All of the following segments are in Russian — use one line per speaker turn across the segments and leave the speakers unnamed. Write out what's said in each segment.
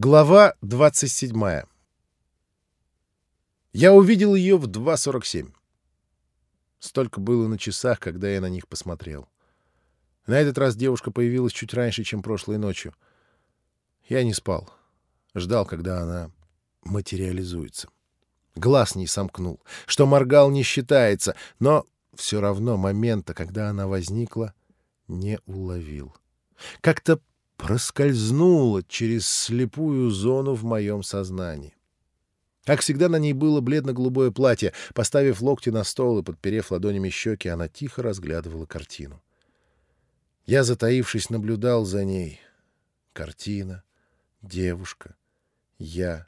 Глава 27. Я увидел ее в 2.47. Столько было на часах, когда я на них посмотрел. На этот раз девушка появилась чуть раньше, чем прошлой ночью. Я не спал. Ждал, когда она материализуется. Глаз не сомкнул. Что моргал, не считается. Но все равно момента, когда она возникла, не уловил. Как-то проскользнула через слепую зону в моем сознании. Как всегда, на ней было бледно-голубое платье. Поставив локти на стол и подперев ладонями щеки, она тихо разглядывала картину. Я, затаившись, наблюдал за ней. Картина, девушка, я.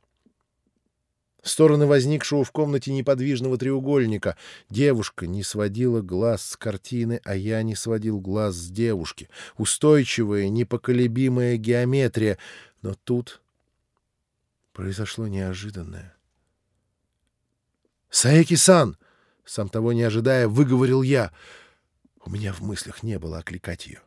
Стороны возникшего в комнате неподвижного треугольника. Девушка не сводила глаз с картины, а я не сводил глаз с девушки. Устойчивая, непоколебимая геометрия. Но тут произошло неожиданное. «Саеки-сан!» — сам того не ожидая, выговорил я. У меня в мыслях не было окликать ее.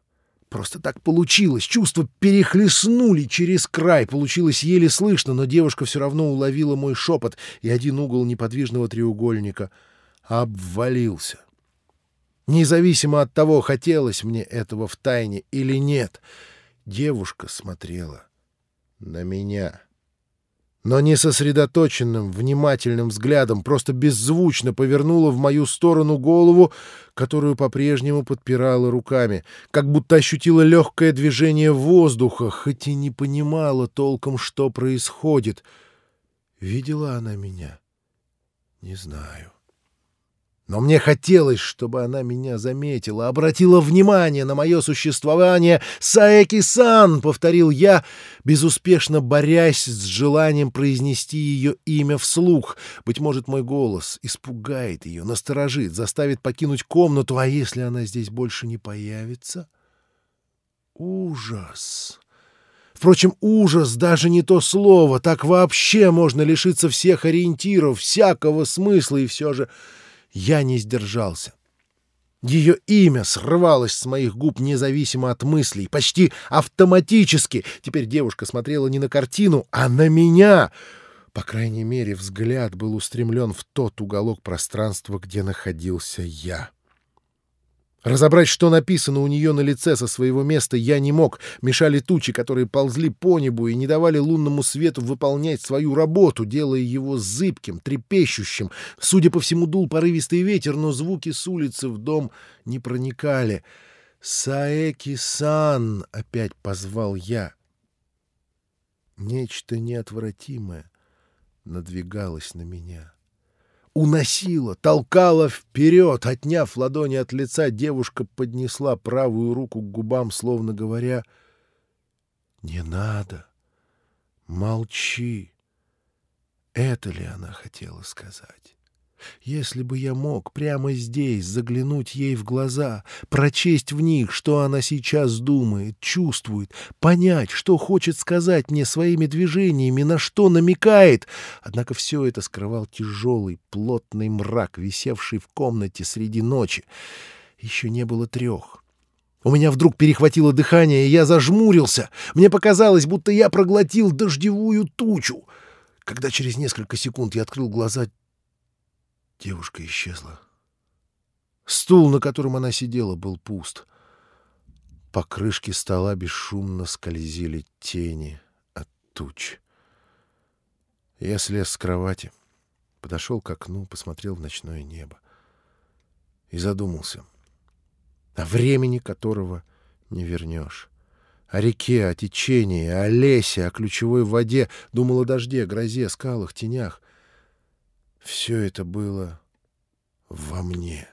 Просто так получилось. Чувства перехлестнули через край. Получилось еле слышно, но девушка все равно уловила мой шепот, и один угол неподвижного треугольника обвалился. Независимо от того, хотелось мне этого в тайне или нет, девушка смотрела на меня но не сосредоточенным, внимательным взглядом, просто беззвучно повернула в мою сторону голову, которую по-прежнему подпирала руками, как будто ощутила легкое движение воздуха, хоть и не понимала толком, что происходит. Видела она меня? Не знаю. Но мне хотелось, чтобы она меня заметила, обратила внимание на мое существование. «Саэки-сан!» — повторил я, безуспешно борясь с желанием произнести ее имя вслух. Быть может, мой голос испугает ее, насторожит, заставит покинуть комнату, а если она здесь больше не появится? Ужас! Впрочем, ужас даже не то слово. Так вообще можно лишиться всех ориентиров, всякого смысла, и все же... Я не сдержался. Ее имя срывалось с моих губ независимо от мыслей, почти автоматически. Теперь девушка смотрела не на картину, а на меня. По крайней мере, взгляд был устремлен в тот уголок пространства, где находился я. Разобрать, что написано у нее на лице со своего места, я не мог. Мешали тучи, которые ползли по небу и не давали лунному свету выполнять свою работу, делая его зыбким, трепещущим. Судя по всему, дул порывистый ветер, но звуки с улицы в дом не проникали. «Саэки-сан!» — опять позвал я. Нечто неотвратимое надвигалось на меня уносила, толкала вперед. Отняв ладони от лица, девушка поднесла правую руку к губам, словно говоря «Не надо, молчи». Это ли она хотела сказать? Если бы я мог прямо здесь заглянуть ей в глаза, прочесть в них, что она сейчас думает, чувствует, понять, что хочет сказать мне своими движениями, на что намекает. Однако все это скрывал тяжелый, плотный мрак, висевший в комнате среди ночи. Еще не было трех. У меня вдруг перехватило дыхание, и я зажмурился. Мне показалось, будто я проглотил дождевую тучу. Когда через несколько секунд я открыл глаза, Девушка исчезла. Стул, на котором она сидела, был пуст. По крышке стола бесшумно скользили тени от туч. Я слез с кровати, подошел к окну, посмотрел в ночное небо и задумался. О времени которого не вернешь. О реке, о течении, о лесе, о ключевой воде. Думал о дожде, грозе, скалах, тенях. Все это было во мне.